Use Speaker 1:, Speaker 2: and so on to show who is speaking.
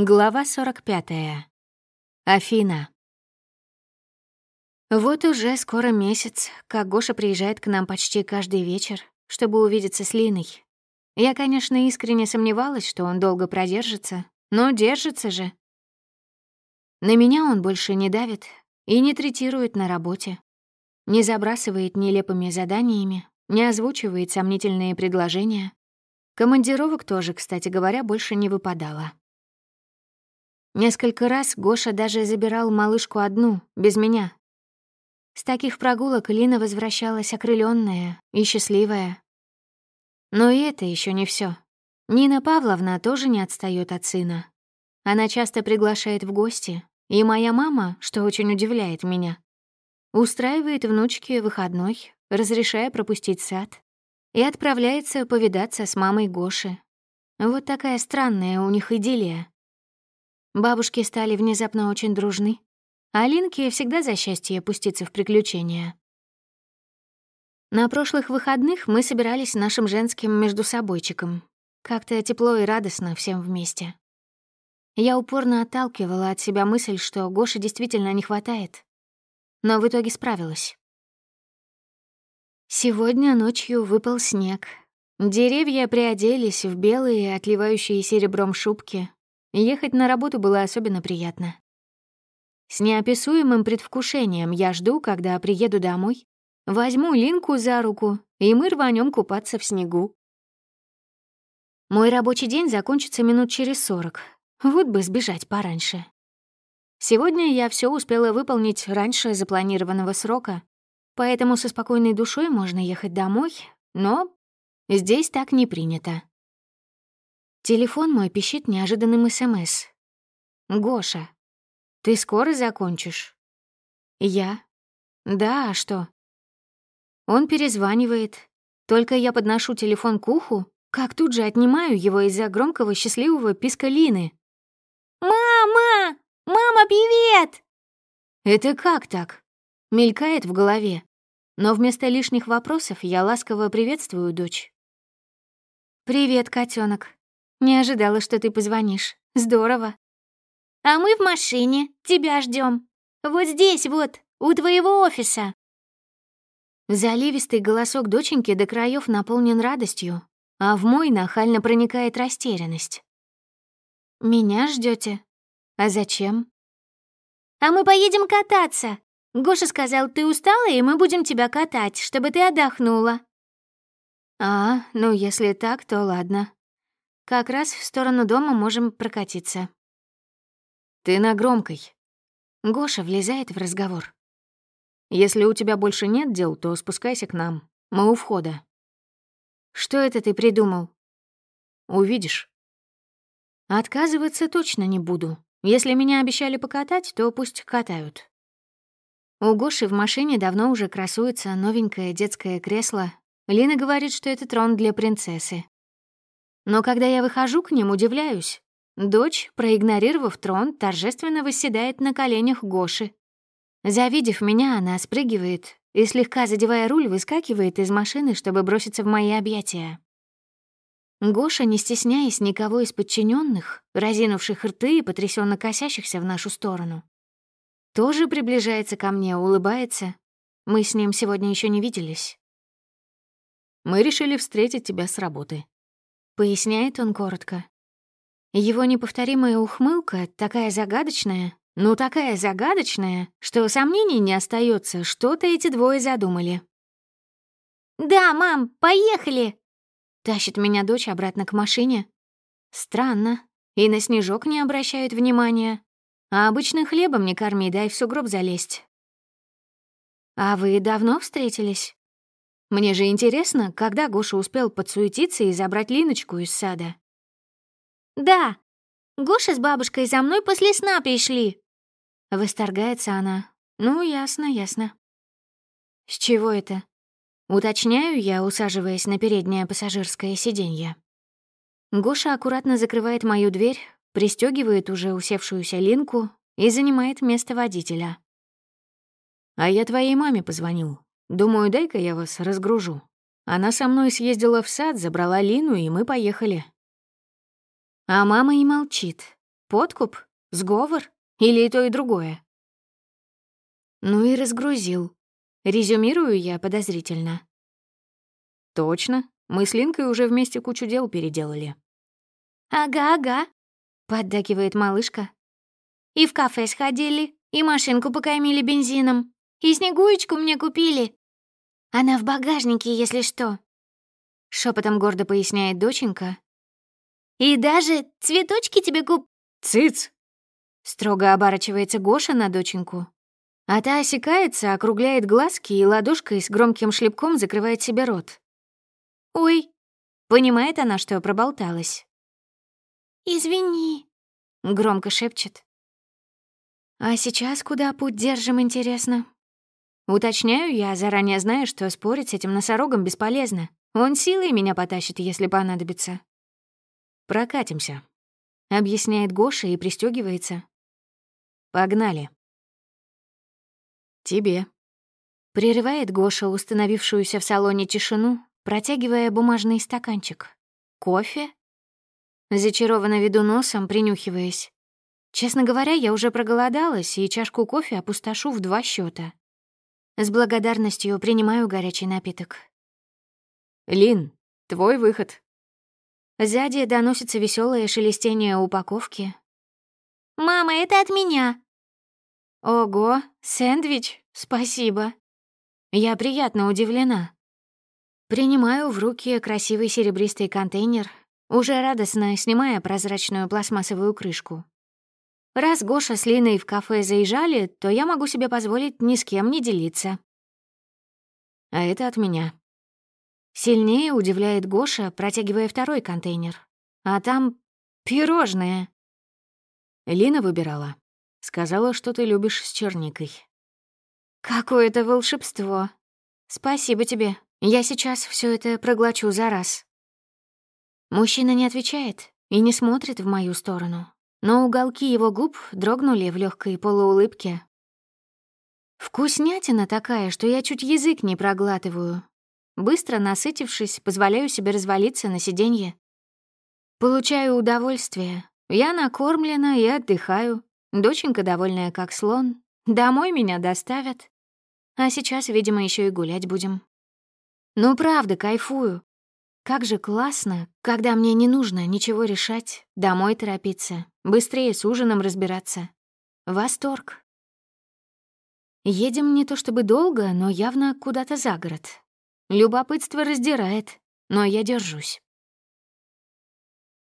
Speaker 1: Глава 45. Афина. Вот уже скоро месяц, как Гоша приезжает к нам почти каждый вечер, чтобы увидеться с Линой. Я, конечно, искренне сомневалась, что он долго продержится, но держится же. На меня он больше не давит и не третирует на работе. Не забрасывает нелепыми заданиями, не озвучивает сомнительные предложения. Командировок тоже, кстати говоря, больше не выпадало. Несколько раз Гоша даже забирал малышку одну, без меня. С таких прогулок Лина возвращалась окрыленная и счастливая. Но и это еще не все. Нина Павловна тоже не отстает от сына. Она часто приглашает в гости, и моя мама, что очень удивляет меня, устраивает внучке выходной, разрешая пропустить сад, и отправляется повидаться с мамой Гоши. Вот такая странная у них идиллия. Бабушки стали внезапно очень дружны, а Линке всегда за счастье пуститься в приключения. На прошлых выходных мы собирались нашим женским междусобойчиком. Как-то тепло и радостно всем вместе. Я упорно отталкивала от себя мысль, что Гоше действительно не хватает. Но в итоге справилась. Сегодня ночью выпал снег. Деревья приоделись в белые, отливающие серебром шубки, Ехать на работу было особенно приятно. С неописуемым предвкушением я жду, когда приеду домой, возьму Линку за руку, и мы рванем купаться в снегу. Мой рабочий день закончится минут через сорок. Вот бы сбежать пораньше. Сегодня я все успела выполнить раньше запланированного срока, поэтому со спокойной душой можно ехать домой, но здесь так не принято. Телефон мой пищит неожиданным СМС. «Гоша, ты скоро закончишь?» «Я?» «Да, а что?» Он перезванивает. Только я подношу телефон к уху, как тут же отнимаю его из-за громкого счастливого писка Лины.
Speaker 2: «Мама! Мама, привет!»
Speaker 1: «Это как так?» Мелькает в голове. Но вместо лишних вопросов я ласково приветствую дочь. «Привет, котенок. Не ожидала, что ты позвонишь. Здорово.
Speaker 2: А мы в машине, тебя ждем. Вот здесь вот, у твоего офиса.
Speaker 1: Заливистый голосок доченьки до краев наполнен радостью, а в мой нахально проникает растерянность. «Меня ждете? А зачем?»
Speaker 2: «А мы поедем кататься. Гоша сказал, ты устала, и мы будем тебя катать, чтобы ты отдохнула».
Speaker 1: «А, ну если так, то ладно. Как раз в сторону дома можем прокатиться. Ты на громкой. Гоша влезает в разговор. Если у тебя больше нет дел, то спускайся к нам. Мы у входа. Что это ты придумал? Увидишь. Отказываться точно не буду. Если меня обещали покатать, то пусть катают. У Гоши в машине давно уже красуется новенькое детское кресло. Лина говорит, что это трон для принцессы. Но когда я выхожу к ним, удивляюсь. Дочь, проигнорировав трон, торжественно восседает на коленях Гоши. Завидев меня, она спрыгивает и, слегка задевая руль, выскакивает из машины, чтобы броситься в мои объятия. Гоша, не стесняясь никого из подчиненных, разинувших рты и потрясенно косящихся в нашу сторону, тоже приближается ко мне, улыбается. Мы с ним сегодня еще не виделись. Мы решили встретить тебя с работы. Поясняет он коротко. Его неповторимая ухмылка такая загадочная, ну такая загадочная, что сомнений не остается, что-то эти двое задумали.
Speaker 2: «Да, мам, поехали!»
Speaker 1: Тащит меня дочь обратно к машине. Странно. И на снежок не обращают внимания. А обычным хлебом не корми, дай в сугроб залезть. «А вы давно встретились?» Мне же интересно, когда Гоша успел подсуетиться и забрать Линочку из сада.
Speaker 2: «Да, Гоша с бабушкой за мной после сна пришли».
Speaker 1: Восторгается она. «Ну, ясно, ясно». «С чего это?» Уточняю я, усаживаясь на переднее пассажирское сиденье. Гоша аккуратно закрывает мою дверь, пристегивает уже усевшуюся Линку и занимает место водителя. «А я твоей маме позвонил. Думаю, дай-ка я вас разгружу. Она со мной съездила в сад, забрала Лину, и мы поехали. А мама и молчит. Подкуп? Сговор? Или и то, и другое? Ну и разгрузил. Резюмирую я подозрительно. Точно. Мы с Линкой уже вместе кучу дел переделали.
Speaker 2: «Ага-ага», — поддакивает малышка. «И в кафе сходили, и машинку покормили бензином, и снегуечку мне купили. Она в багажнике, если что», — шепотом гордо поясняет доченька. «И даже цветочки тебе куп...»
Speaker 1: «Цыц!» — строго оборачивается Гоша на доченьку. А та осекается, округляет глазки и ладошкой с громким шлепком закрывает себе рот. «Ой!» — понимает она, что проболталась.
Speaker 2: «Извини», — громко шепчет.
Speaker 1: «А сейчас куда путь держим, интересно?» Уточняю я, заранее зная, что спорить с этим носорогом бесполезно. Он силой меня потащит, если понадобится. «Прокатимся», — объясняет Гоша и пристегивается. «Погнали». «Тебе». Прерывает Гоша установившуюся в салоне тишину, протягивая бумажный стаканчик. «Кофе?» Зачарованно веду носом, принюхиваясь. Честно говоря, я уже проголодалась и чашку кофе опустошу в два счета. С благодарностью принимаю горячий напиток. «Лин, твой выход». Сзади доносится веселое шелестение упаковки.
Speaker 2: «Мама, это от меня!»
Speaker 1: «Ого, сэндвич, спасибо!» Я приятно удивлена. Принимаю в руки красивый серебристый контейнер, уже радостно снимая прозрачную пластмассовую крышку. Раз Гоша с Линой в кафе заезжали, то я могу себе позволить ни с кем не делиться. А это от меня. Сильнее удивляет Гоша, протягивая второй контейнер. А там пирожное. Лина выбирала. Сказала, что ты любишь с черникой. Какое-то волшебство. Спасибо тебе. Я сейчас все это проглочу за раз. Мужчина не отвечает и не смотрит в мою сторону, но уголки его губ дрогнули в легкой полуулыбке. Вкуснятина такая, что я чуть язык не проглатываю. Быстро насытившись, позволяю себе развалиться на сиденье. Получаю удовольствие. Я накормлена и отдыхаю. Доченька довольная, как слон. Домой меня доставят. А сейчас, видимо, еще и гулять будем. Ну, правда, кайфую. Как же классно, когда мне не нужно ничего решать, домой торопиться, быстрее с ужином разбираться. Восторг. Едем не то чтобы долго, но явно куда-то за город. Любопытство раздирает, но я держусь.